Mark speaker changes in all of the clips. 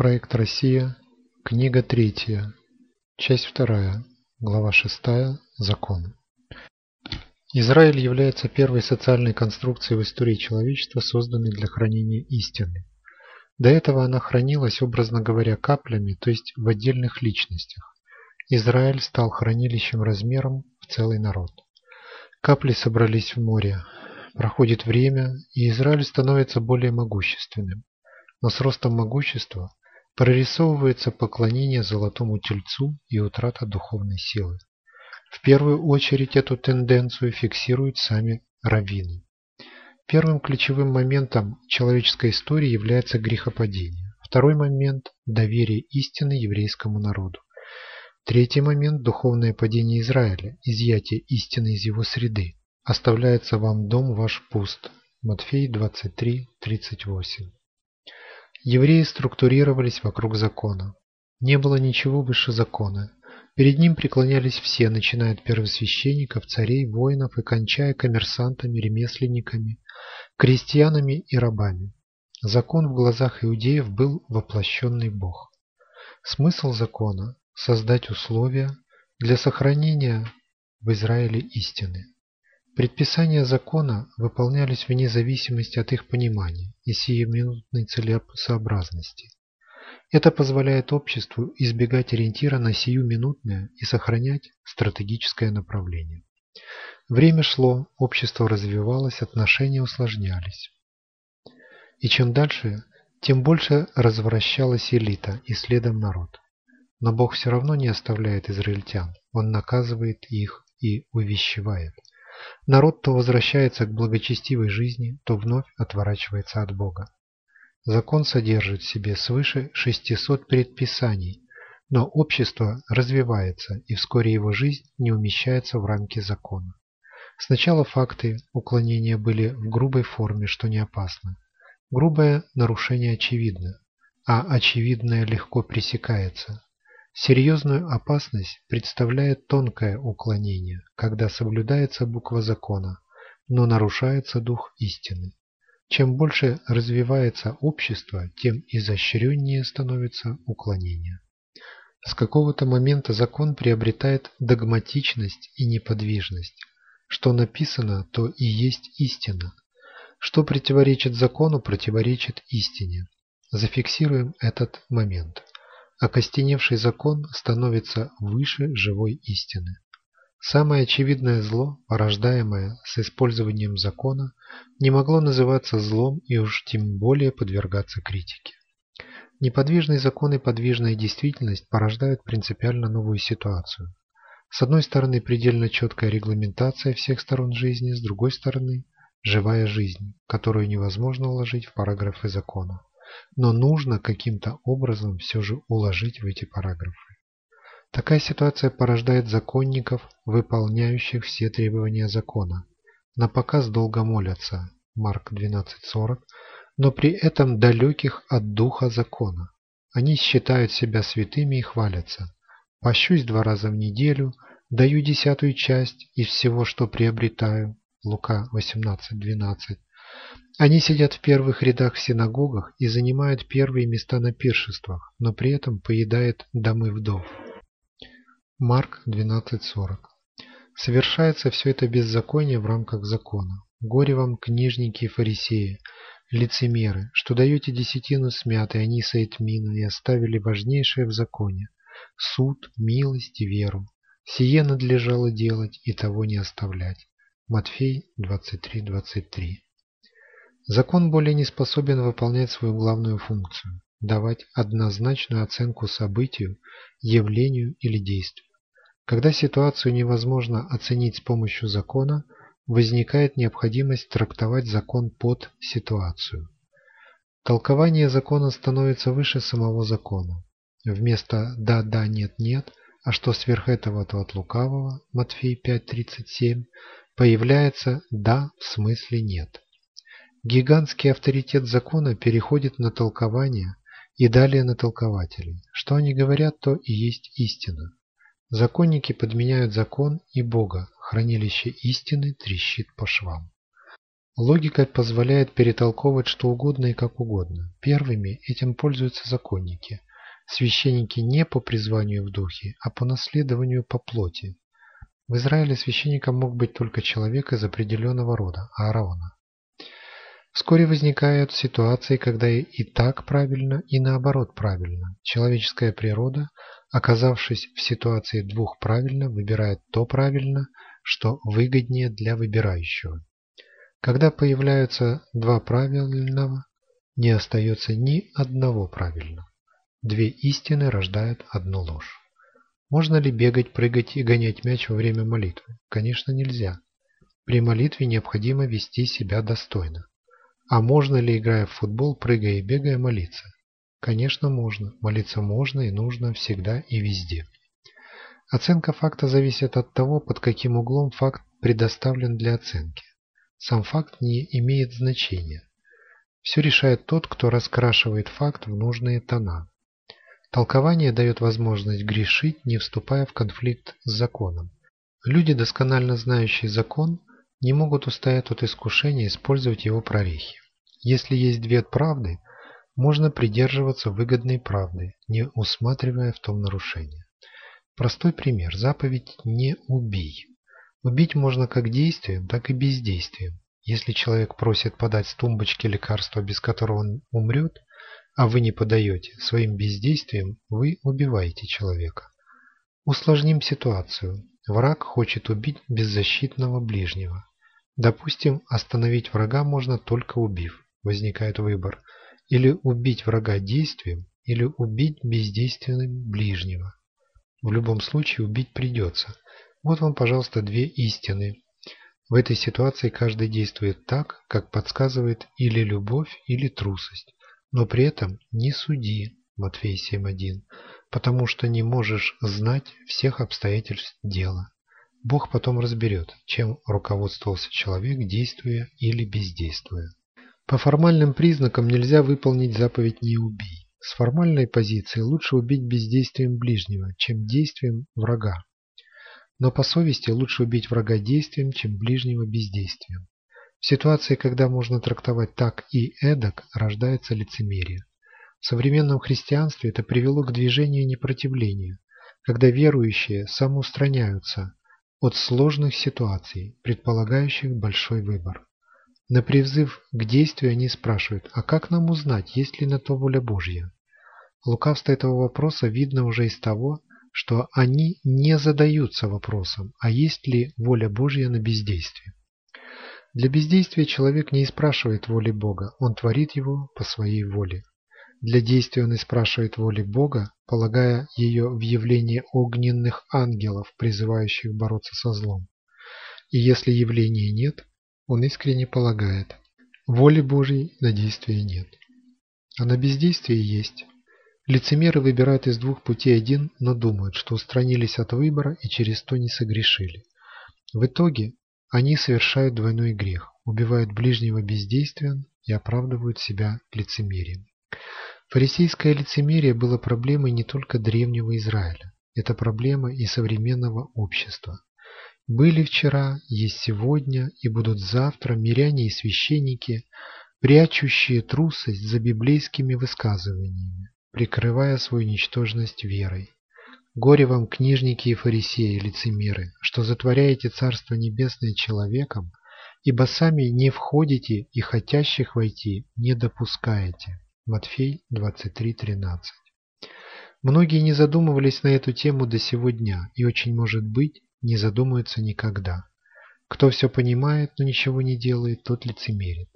Speaker 1: Проект «Россия», книга третья, часть вторая, глава шестая, закон. Израиль является первой социальной конструкцией в истории человечества, созданной для хранения истины. До этого она хранилась, образно говоря, каплями, то есть в отдельных личностях. Израиль стал хранилищем размером в целый народ. Капли собрались в море. Проходит время, и Израиль становится более могущественным. Но с ростом могущества прорисовывается поклонение золотому тельцу и утрата духовной силы. В первую очередь эту тенденцию фиксируют сами раввины. Первым ключевым моментом человеческой истории является грехопадение. Второй момент – доверие истины еврейскому народу. Третий момент – духовное падение Израиля, изъятие истины из его среды. Оставляется вам дом ваш пуст. Матфей 23, 38. Евреи структурировались вокруг закона. Не было ничего выше закона. Перед ним преклонялись все, начиная от первосвященников, царей, воинов и кончая коммерсантами, ремесленниками, крестьянами и рабами. Закон в глазах иудеев был воплощенный Бог. Смысл закона – создать условия для сохранения в Израиле истины. Предписания закона выполнялись вне зависимости от их понимания и сиюминутной целесообразности. Это позволяет обществу избегать ориентира на сиюминутное и сохранять стратегическое направление. Время шло, общество развивалось, отношения усложнялись. И чем дальше, тем больше развращалась элита и следом народ. Но Бог все равно не оставляет израильтян, Он наказывает их и увещевает – Народ то возвращается к благочестивой жизни, то вновь отворачивается от Бога. Закон содержит в себе свыше 600 предписаний, но общество развивается, и вскоре его жизнь не умещается в рамки закона. Сначала факты уклонения были в грубой форме, что не опасно. Грубое нарушение очевидно, а очевидное легко пресекается. Серьезную опасность представляет тонкое уклонение, когда соблюдается буква закона, но нарушается дух истины. Чем больше развивается общество, тем изощреннее становится уклонение. С какого-то момента закон приобретает догматичность и неподвижность. Что написано, то и есть истина. Что противоречит закону, противоречит истине. Зафиксируем этот момент окостеневший закон становится выше живой истины. Самое очевидное зло, порождаемое с использованием закона, не могло называться злом и уж тем более подвергаться критике. Неподвижный закон и подвижная действительность порождают принципиально новую ситуацию. С одной стороны, предельно четкая регламентация всех сторон жизни, с другой стороны, живая жизнь, которую невозможно уложить в параграфы закона но нужно каким-то образом все же уложить в эти параграфы. Такая ситуация порождает законников, выполняющих все требования закона. На показ долго молятся, Марк 12.40, но при этом далеких от духа закона. Они считают себя святыми и хвалятся. Пощусь два раза в неделю, даю десятую часть из всего, что приобретаю. Лука 18.12. Они сидят в первых рядах в синагогах и занимают первые места на пиршествах, но при этом поедают домы вдов. Марк 12.40 Совершается все это беззаконие в рамках закона. Горе вам, книжники и фарисеи, лицемеры, что даете десятину смятой аниса и тмина и оставили важнейшее в законе – суд, милость и веру. Сие надлежало делать и того не оставлять. Матфей 23.23 Закон более не способен выполнять свою главную функцию – давать однозначную оценку событию, явлению или действию. Когда ситуацию невозможно оценить с помощью закона, возникает необходимость трактовать закон под ситуацию. Толкование закона становится выше самого закона. Вместо «да-да, нет-нет», а что сверх этого, то от лукавого, Матфей 5.37, появляется «да» в смысле «нет». Гигантский авторитет закона переходит на толкование и далее на толкователей. Что они говорят, то и есть истина. Законники подменяют закон и Бога, хранилище истины трещит по швам. Логика позволяет перетолковывать что угодно и как угодно. Первыми этим пользуются законники. Священники не по призванию в духе, а по наследованию по плоти. В Израиле священником мог быть только человек из определенного рода – Аарона. Вскоре возникают ситуации, когда и так правильно, и наоборот правильно. Человеческая природа, оказавшись в ситуации двух правильно, выбирает то правильно, что выгоднее для выбирающего. Когда появляются два правильного, не остается ни одного правильного. Две истины рождают одну ложь. Можно ли бегать, прыгать и гонять мяч во время молитвы? Конечно, нельзя. При молитве необходимо вести себя достойно. А можно ли, играя в футбол, прыгая и бегая, молиться? Конечно, можно. Молиться можно и нужно всегда и везде. Оценка факта зависит от того, под каким углом факт предоставлен для оценки. Сам факт не имеет значения. Все решает тот, кто раскрашивает факт в нужные тона. Толкование дает возможность грешить, не вступая в конфликт с законом. Люди, досконально знающие закон, не могут устоять от искушения использовать его прорехи. Если есть две правды, можно придерживаться выгодной правды, не усматривая в том нарушения. Простой пример. Заповедь «не убий». Убить можно как действием, так и бездействием. Если человек просит подать с тумбочки лекарство, без которого он умрет, а вы не подаете, своим бездействием вы убиваете человека. Усложним ситуацию. Враг хочет убить беззащитного ближнего. Допустим, остановить врага можно только убив возникает выбор или убить врага действием, или убить бездейственным ближнего. В любом случае убить придется. Вот вам, пожалуйста, две истины. В этой ситуации каждый действует так, как подсказывает или любовь, или трусость. Но при этом не суди, Матфей 7.1, потому что не можешь знать всех обстоятельств дела. Бог потом разберет, чем руководствовался человек, действуя или бездействуя. По формальным признакам нельзя выполнить заповедь «не убий». С формальной позиции лучше убить бездействием ближнего, чем действием врага. Но по совести лучше убить врага действием, чем ближнего бездействием. В ситуации, когда можно трактовать так и эдак, рождается лицемерие. В современном христианстве это привело к движению непротивления, когда верующие самоустраняются от сложных ситуаций, предполагающих большой выбор. На призыв к действию они спрашивают, а как нам узнать, есть ли на то воля Божья? Лукавство этого вопроса видно уже из того, что они не задаются вопросом, а есть ли воля Божья на бездействие. Для бездействия человек не спрашивает воли Бога, он творит его по своей воле. Для действия он спрашивает воли Бога, полагая ее в явление огненных ангелов, призывающих бороться со злом. И если явления нет, он искренне полагает, воли Божьей на действие нет. А на бездействие есть. Лицемеры выбирают из двух путей один, но думают, что устранились от выбора и через то не согрешили. В итоге они совершают двойной грех, убивают ближнего бездействием и оправдывают себя лицемерием. Фарисейское лицемерие было проблемой не только древнего Израиля, это проблема и современного общества. Были вчера, есть сегодня и будут завтра миряне и священники, прячущие трусость за библейскими высказываниями, прикрывая свою ничтожность верой. Горе вам, книжники и фарисеи, лицемеры, что затворяете Царство Небесное человеком, ибо сами не входите и хотящих войти не допускаете. Матфей 23.13 Многие не задумывались на эту тему до сего дня, и очень может быть, не задумаются никогда. Кто все понимает, но ничего не делает, тот лицемерит.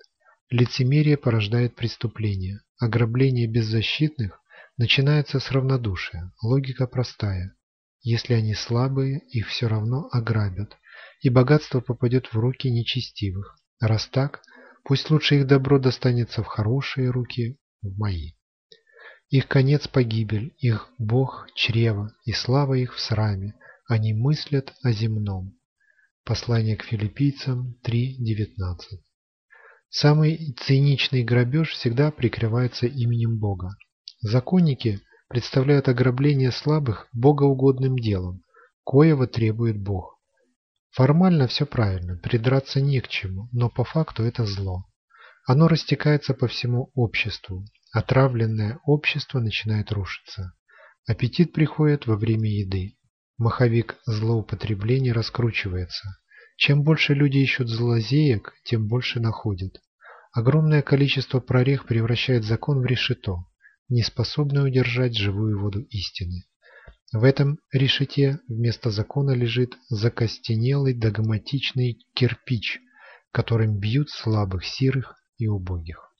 Speaker 1: Лицемерие порождает преступление. Ограбление беззащитных начинается с равнодушия. Логика простая. Если они слабые, их все равно ограбят, и богатство попадет в руки нечестивых. Раз так, пусть лучше их добро достанется в хорошие руки, в мои. Их конец погибель, их Бог – чрево, и слава их в сраме, они мыслят о земном. Послание к филиппийцам 3.19 Самый циничный грабеж всегда прикрывается именем Бога. Законники представляют ограбление слабых богоугодным делом, коего требует Бог. Формально все правильно, придраться не к чему, но по факту это зло. Оно растекается по всему обществу. Отравленное общество начинает рушиться. Аппетит приходит во время еды. Маховик злоупотребления раскручивается. Чем больше люди ищут злозеек, тем больше находят. Огромное количество прорех превращает закон в решето, не способное удержать живую воду истины. В этом решете вместо закона лежит закостенелый догматичный кирпич, которым бьют слабых, сирых и убогих.